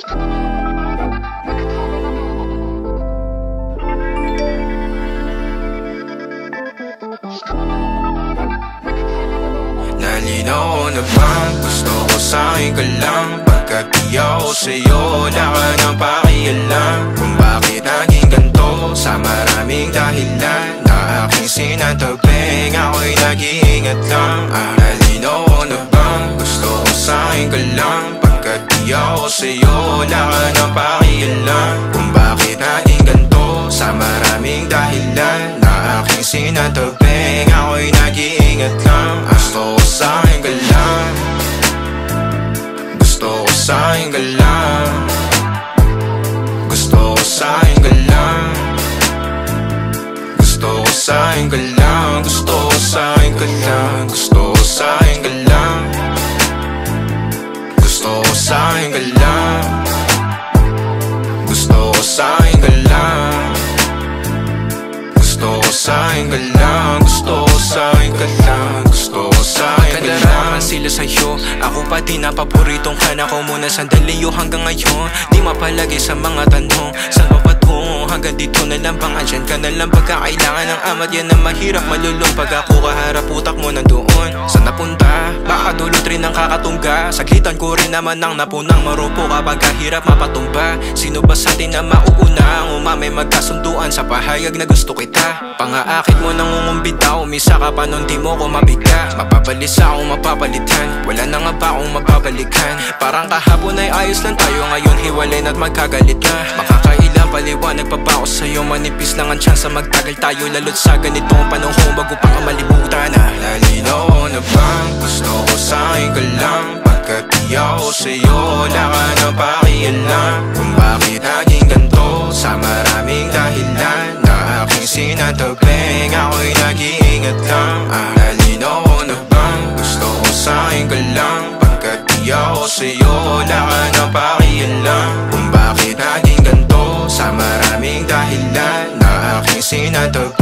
Nalinaw na bang gusto ko sa'kin ka lang. Pagkat di ako sa'yo wala ka ng pakialam. Kung bakit naging ganto sa maraming dahilan. Na aking sinatabing ako'y nag-iingat lang. Ah, nalinaw na bang gusto ko sa'kin ka lang di ako sa'yo Wala ka nang pakialam Kung bakit naging ganito. Sa maraming dahilan Na aking sinatagping Ako'y nag-iingat lang. Gusto ko sa'kin ka lang Gusto ko sa'kin ka lang Gusto ko sa'kin ka lang Gusto ko sa'kin ka lang ka lang Gusto ko sa'kin ka lang Kadaraman sila sa'yo. Ako pa din na paboritong ka na ko muna. Sandali yo hanggang ngayon. Di mapalagi sa mga tanong. Saan ba patungo hanggang dito na lang bang andyan ka na lang? Pagka kailangan ng amat yan na mahirap. Malulong Pag ako kaharap utak mo nandoon. Saan napunta? Baka dulot rin ang kakatungga. Saglitan ko rin naman ang napunang marupo Kapag kahirap mapatumba. Sino ba sa atin na mauuna Ang umamay magkasunduan sa pahayag na gusto kita. Pangaakit mo nang umumbita Umisa ka pa nun di mo ko mabiga Mapabalisa akong mapapalitan Wala na nga ba akong mapabalikan Parang kahapon ay ayos lang tayo Ngayon hiwalay na't magkagalit na. Makakailang paliwanag pa ba ako sa'yo? Manipis lang ang tsansa magtagal tayo Lalo't sa ganitong panahon Bago pa ka malibutan na. Nalinaw na bang Gusto ko sa'kin ka lang Pagkat di ako sa'yo Wala ka nang pakialam Kung bakit naging aking sinatagping Ako'y nag-iingat lang Nalinaw ko na bang Gusto ko sa'kin ka lang Pagkat di ako sa'yo Wala ka nang pakialam Kung bakit naging ganito Sa maraming dahilan Na aking sinatagping